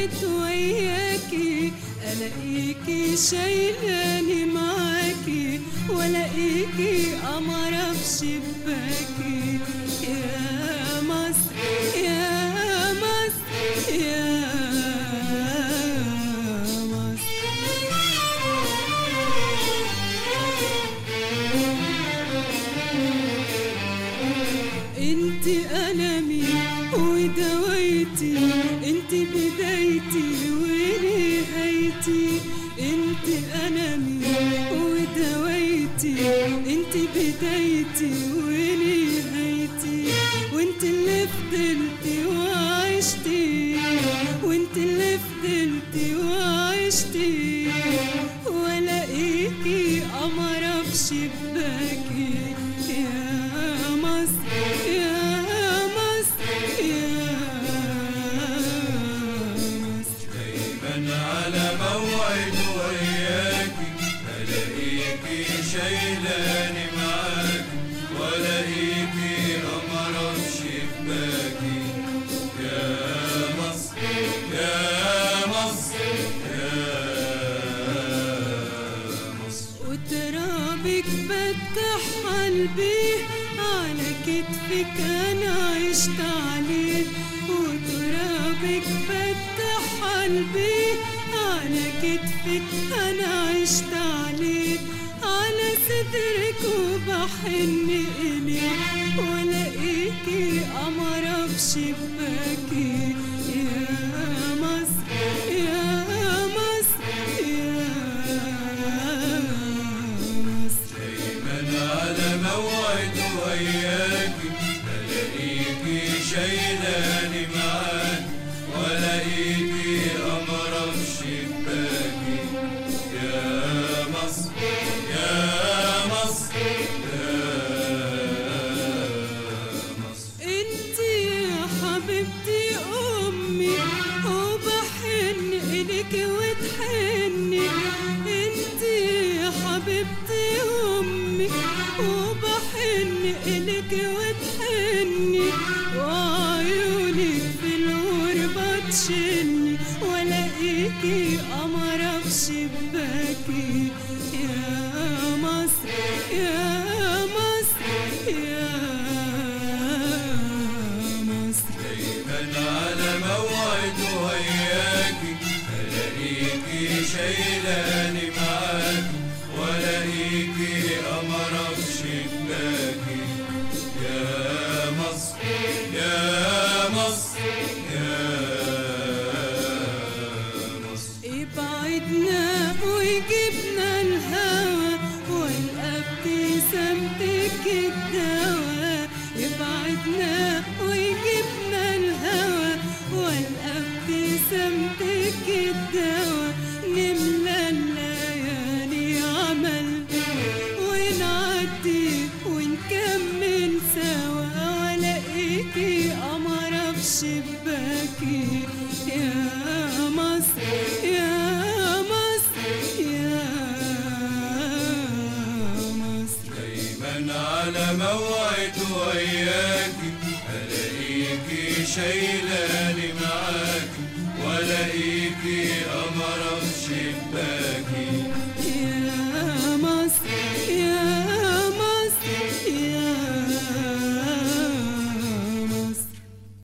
موعد وياكي ألاقيكي شايلاني معاكي وألاقيكي قمرة في شباكي. يا مصر يا مصر يا انت ألمي ودوايتي انت بدايتي ونهايتي انت ألمي ودوايتي انت بدايتي ونهايتي وانت اللي فضلتي وعشتي. وانت اللي فضلتي وعشتي. والاقيكي قمرة في شباكي شايلاني معاكي والاقيكي قمرة في شباكي. يا مصر يا مصر يا مصر. وترابك فتح قلبي على كتفك أنا عشت عليه. وترابك فتح قلبي على كتفك أنا عشت عليه. صدرك وبحن إليك ولاقيكي قمرة في وبحن إليك وتحني ne موعد وياكي الاقيكي شايلاني معاكي والاقيكي قمرة في شباكي